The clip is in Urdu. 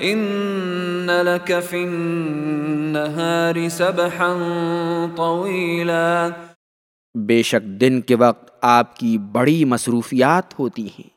ان لك في النهار سبحا طويلا بے شک دن کے وقت آپ کی بڑی مصروفیات ہوتی ہیں۔